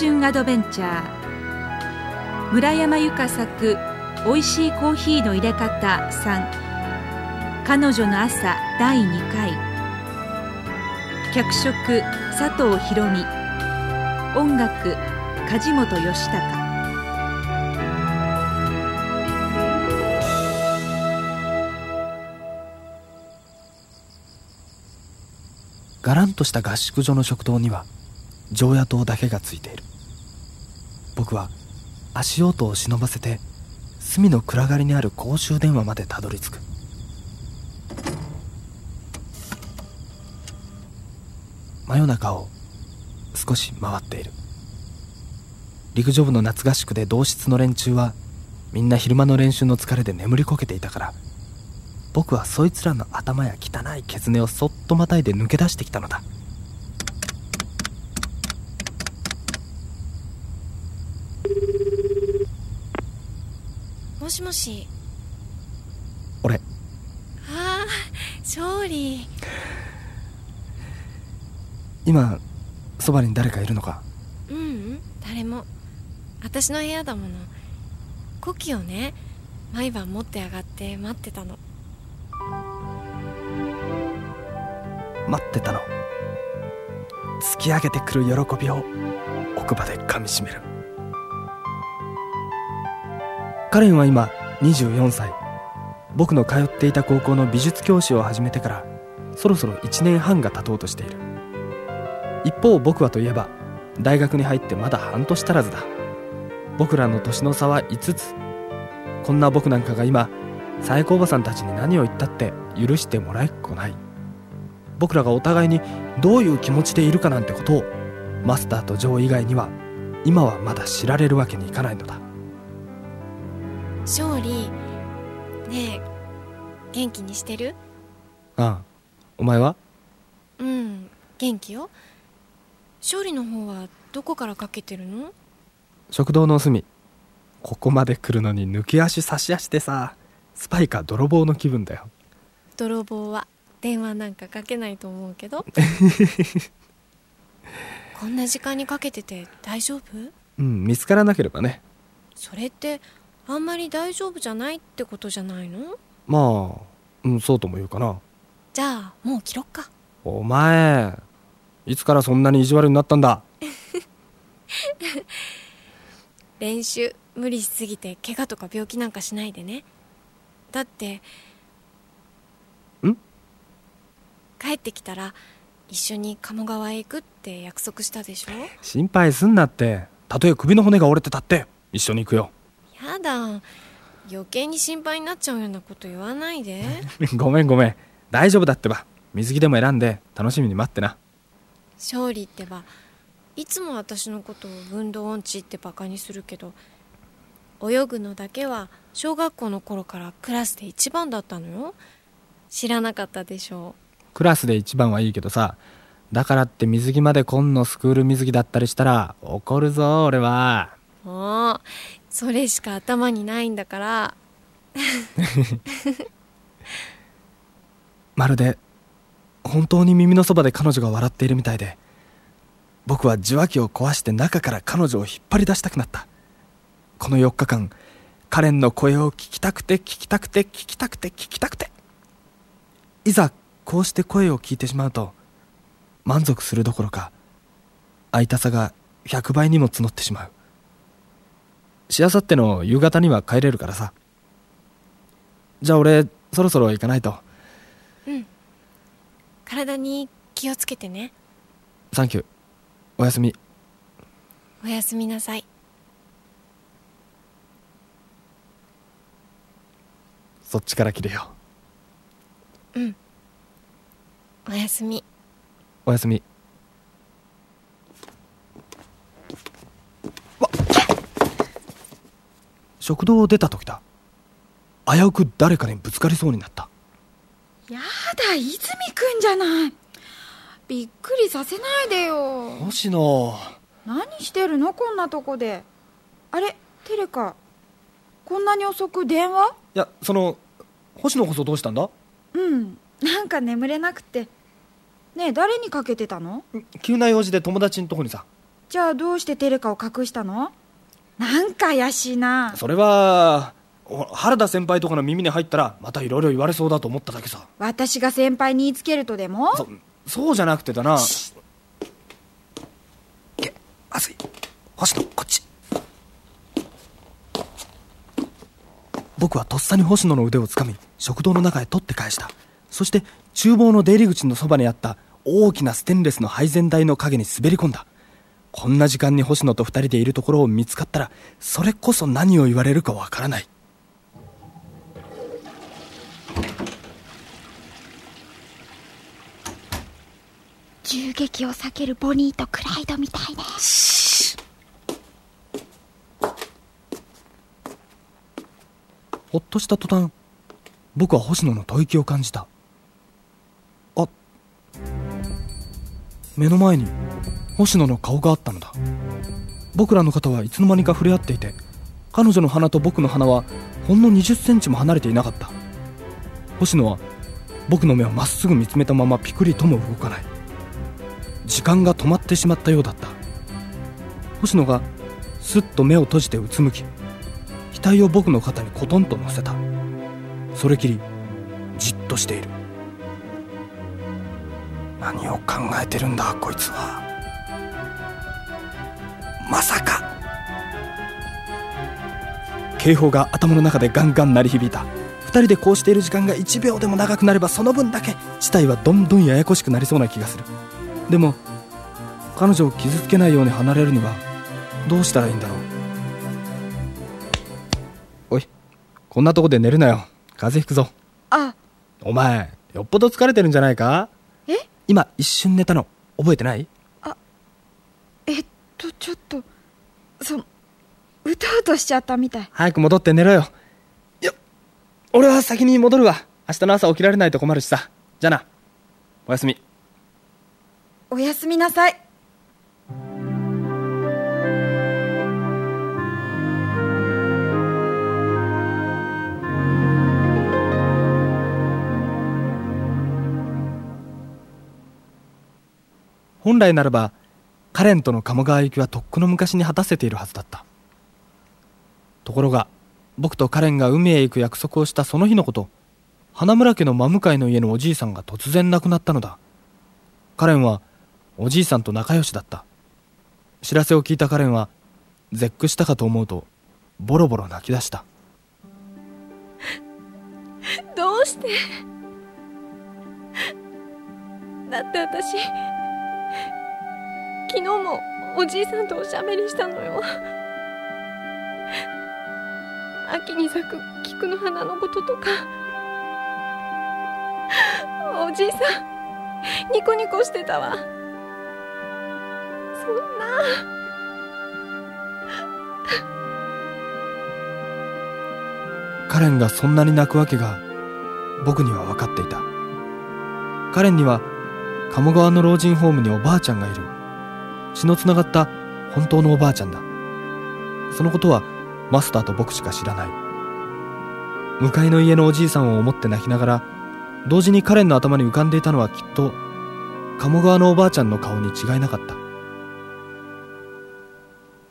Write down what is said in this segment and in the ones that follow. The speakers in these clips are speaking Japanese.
春アドベンチャー。村山由佳作「おいしいコーヒーの入れ方3」彼女の朝第2回。脚色佐藤博美。音楽梶本義孝。がらんとした合宿所の食堂には常夜灯だけがついている。僕は足音を忍ばせて隅の暗がりにある公衆電話までたどり着く。真夜中を少し回っている。陸上部の夏合宿で同室の連中はみんな昼間の練習の疲れで眠りこけていたから僕はそいつらの頭や汚いケツネをそっとまたいで抜け出してきたのだ。しもし。俺。ああ勝利。今そばに誰かいるのか？ううん誰も。私の部屋だもの。コキをね毎晩持って上がって待ってたの。待ってたの。突き上げてくる喜びを奥歯で噛みしめるカレンは今24歳。僕の通っていた高校の美術教師を始めてからそろそろ1年半が経とうとしている。一方僕はといえば大学に入ってまだ半年足らずだ。僕らの年の差は5つ。こんな僕なんかが今佐江子おばさんたちに何を言ったって許してもらえっこない。僕らがお互いにどういう気持ちでいるかなんてことをマスターとジョー以外には今はまだ知られるわけにいかないのだ。勝利ねえ元気にしてる？ああ。お前は？うん元気よ。勝利の方はどこからかけてるの？食堂の隅ここまで来るのに抜き足差し足でさスパイか泥棒の気分だよ。泥棒は電話なんかかけないと思うけど。こんな時間にかけてて大丈夫？うん見つからなければね。それってあんまり大丈夫じゃないってことじゃないの？まあうんそうとも言うかな。じゃあもう切ろっか。お前いつからそんなに意地悪になったんだ？練習無理しすぎて怪我とか病気なんかしないでね。だってん？帰ってきたら一緒に鴨川へ行くって約束したでしょ？心配すんなって。たとえ首の骨が折れてたって。一緒に行くよやだ。余計に心配になっちゃうようなこと言わないで。ごめんごめん。大丈夫だってば。水着でも選んで楽しみに待ってな。勝利ってばいつも私のことを運動音痴ってバカにするけど泳ぐのだけは小学校の頃からクラスで一番だったのよ。知らなかったでしょクラスで一番はいいけどさだからって水着まで今のスクール水着だったりしたら怒るぞ俺はもうそれしか頭にないんだから。まるで本当に耳のそばで彼女が笑っているみたいで僕は受話器を壊して中から彼女を引っ張り出したくなった。この4日間カレンの声を聞きたくて聞きたくて聞きたくて聞きたくて。いざこうして声を聞いてしまうと満足するどころか会いたさが100倍にも募ってしまう。しあさっての夕方には帰れるからさ。じゃあ俺そろそろ行かないと。うん。体に気をつけてね。サンキューおやすみ。おやすみなさい。そっちから切れよ。うん。おやすみ。おやすみ食堂を出た時だ。危うく誰かにぶつかりそうになった。やだ泉くんじゃない。びっくりさせないでよ。星野。何してるの？こんなとこで。あれ？テレカ。こんなに遅く電話？いやその星野こそどうしたんだ？うん。なんか眠れなくて。ねえ誰にかけてたの？急な用事で友達のとこにさ。じゃあどうしてテレカを隠したの？なんか怪しいな。それはお原田先輩とかの耳に入ったらまたいろいろ言われそうだと思っただけさ。私が先輩に言いつけるとでも？そそうじゃなくてだな。けまずい。星野こっち。僕はとっさに星野の腕をつかみ食堂の中へ取って返した。そして厨房の出入り口のそばにあった大きなステンレスの配膳台の陰に滑り込んだこんな時間に星野と二人でいるところを見つかったらそれこそ何を言われるかわからない。銃撃を避けるボニーとクライドみたいね。ほっとした途端僕は星野の吐息を感じた。あ目の前に星野の顔があったのだ。僕らの肩はいつの間にか触れ合っていて彼女の鼻と僕の鼻はほんの2 0センチも離れていなかった。星野は僕の目をまっすぐ見つめたままピクリとも動かない。時間が止まってしまったようだった。星野がすっと目を閉じてうつむき額を僕の肩にコトンと乗せた。それきりじっとしている。何を考えてるんだこいつは。まさか。警報が頭の中でガンガン鳴り響いた。2人でこうしている時間が1秒でも長くなればその分だけ事態はどんどんややこしくなりそうな気がする。でも彼女を傷つけないように離れるにはどうしたらいいんだろう。おいこんなとこで寝るなよ。風邪ひくぞ。あ。お前よっぽど疲れてるんじゃないか？え？今一瞬寝たの覚えてない？とちょっとそうとうとしちゃったみたい。早く戻って寝ろよ。いや俺は先に戻るわ。明日の朝起きられないと困るしさ。じゃあな。おやすみ。おやすみなさい。本来ならばカレンとの鴨川行きはとっくの昔に果たせているはずだった。ところが僕とカレンが海へ行く約束をしたその日のこと花村家の真向かいの家のおじいさんが突然亡くなったのだ。カレンはおじいさんと仲良しだった。知らせを聞いたカレンは絶句したかと思うとボロボロ泣き出した。どうして？だって私昨日もおじいさんとおしゃべりしたのよ。秋に咲く菊の花のこととか。おじいさんニコニコしてたわ。そんな。カレンがそんなに泣くわけが僕には分かっていた。カレンには鴨川の老人ホームにおばあちゃんがいる。血のつながった本当のおばあちゃんだ。そのことはマスターと僕しか知らない。向かいの家のおじいさんを思って泣きながら同時にカレンの頭に浮かんでいたのはきっと鴨川のおばあちゃんの顔に違いなかった。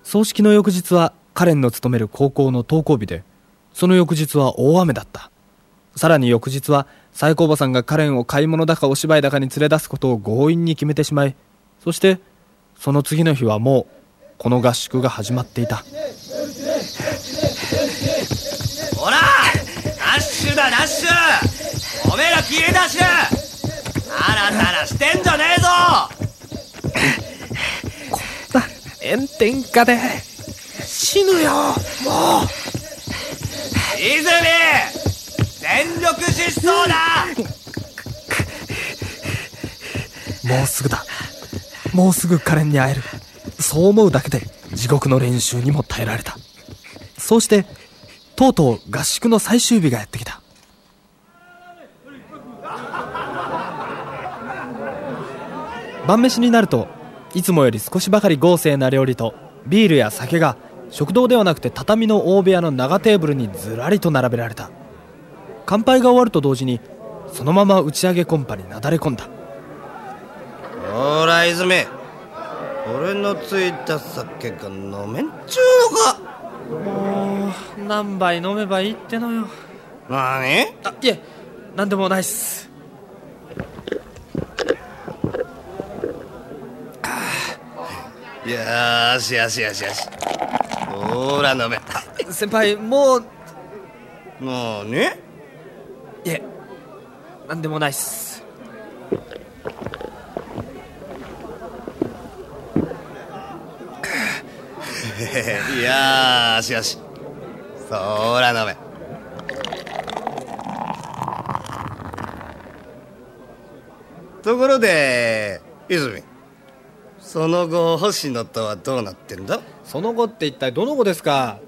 葬式の翌日はカレンの勤める高校の登校日でその翌日は大雨だった。さらに翌日は最高おばさんがカレンを買い物だかお芝居だかに連れ出すことを強引に決めてしまいそしてその次の日はもうこの合宿が始まっていた。ほらダッシュだダッシュ。おめえら消えダッシュあらたらしてんじゃねえぞ。炎天下で。死ぬよもう。泉全力疾走だ。もうすぐだもうすぐカレンに会える。そう思うだけで地獄の練習にも耐えられた。そうしてとうとう合宿の最終日がやってきた。晩飯になるといつもより少しばかり豪勢な料理とビールや酒が食堂ではなくて畳の大部屋の長テーブルにずらりと並べられた。乾杯が終わると同時にそのまま打ち上げコンパになだれ込んだ。ほら泉俺のついた酒が飲めんちゅうのか。もう何杯飲めばいいってのよ。なにあいえ何でもないっす。よー。しよしよしよし。ほら飲め。先輩もう。なにいえ何でもないっす よーしよし。そら飲めところで泉。その後星野とはどうなってんだ？その後って一体どの後ですか？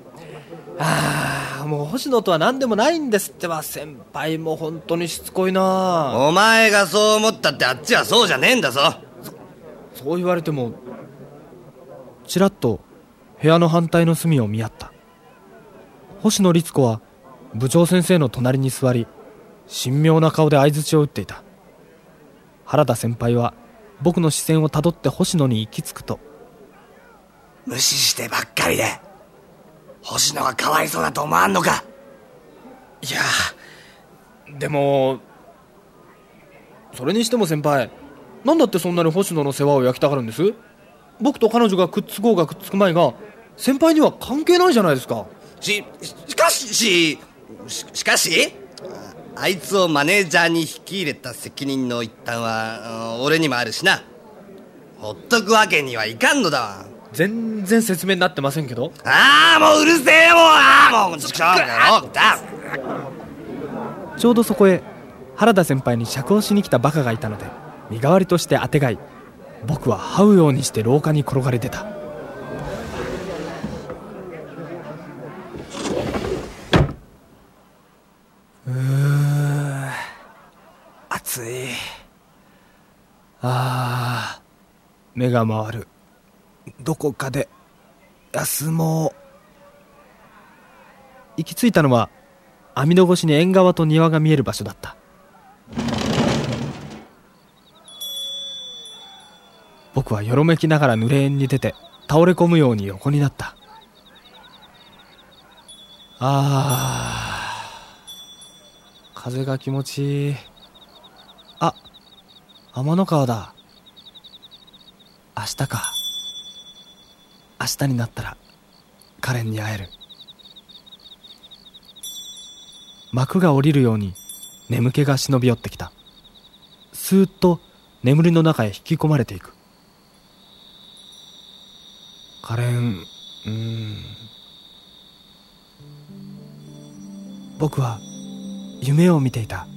ああもう星野とは何でもないんですってば先輩も本当にしつこいな。お前がそう思ったってあっちはそうじゃねえんだぞ。そう言われてもちらっと部屋の反対の隅を見合った。星野律子は部長先生の隣に座り神妙な顔で相槌を打っていた。原田先輩は僕の視線をたどって星野に行き着くと無視してばっかりで星野がかわいそうだと思わんのか？いやでもそれにしても先輩何だってそんなに星野の世話を焼きたがるんです？僕と彼女がくっつこうがくっつく前が先輩には関係ないじゃないですか。ししかしししかしあいつをマネージャーに引き入れた責任の一端はうん俺にもあるしな。ほっとくわけにはいかんのだわ。全然説明になってませんけど。ああもううるせえよ。もうああもうちょうもうだちょうどそこへ原田先輩に釈放しに来たバカがいたので身代わりとしてあてがい僕は這うようにして廊下に転がり出た暑い。あ目が回る。どこかで休もう。行き着いたのは網戸越しに縁側と庭が見える場所だった。僕はよろめきながら濡れ縁に出て倒れ込むように横になった。あー風が気持ちいい。あ天の川だ。明日か。明日になったらカレンに会える。幕が下りるように眠気が忍び寄ってきた。スーッと眠りの中へ引き込まれていく。カレンうーん。僕は夢を見ていた。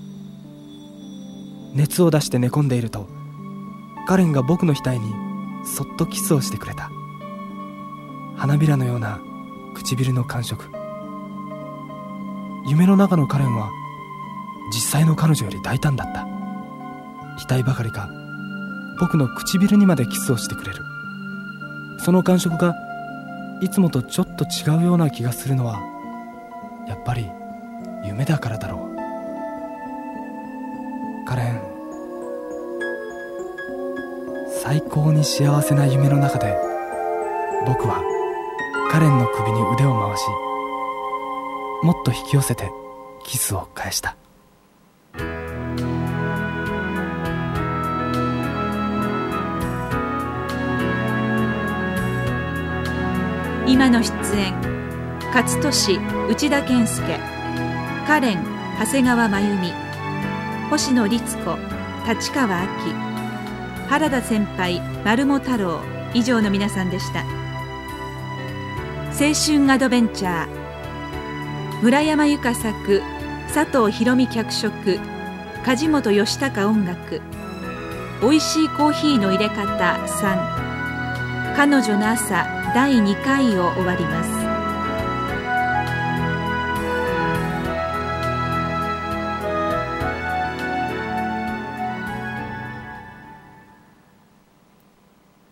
熱を出して寝込んでいるとカレンが僕の額にそっとキスをしてくれた。花びらのような唇の感触。夢の中のカレンは実際の彼女より大胆だった。額ばかりか僕の唇にまでキスをしてくれる。その感触がいつもとちょっと違うような気がするのはやっぱり夢だからだろう。カレン最高に幸せな夢の中で僕はカレンの首に腕を回しもっと引き寄せてキスを返した。今の出演勝利内田健介カレン長谷川真由美。星野律子立川亜紀原田先輩丸茂太郎。以上の皆さんでした。青春アドベンチャー。村山由佳作佐藤博美脚色。梶本義孝音楽。おいしいコーヒーの入れ方3彼女の朝第2回を終わります。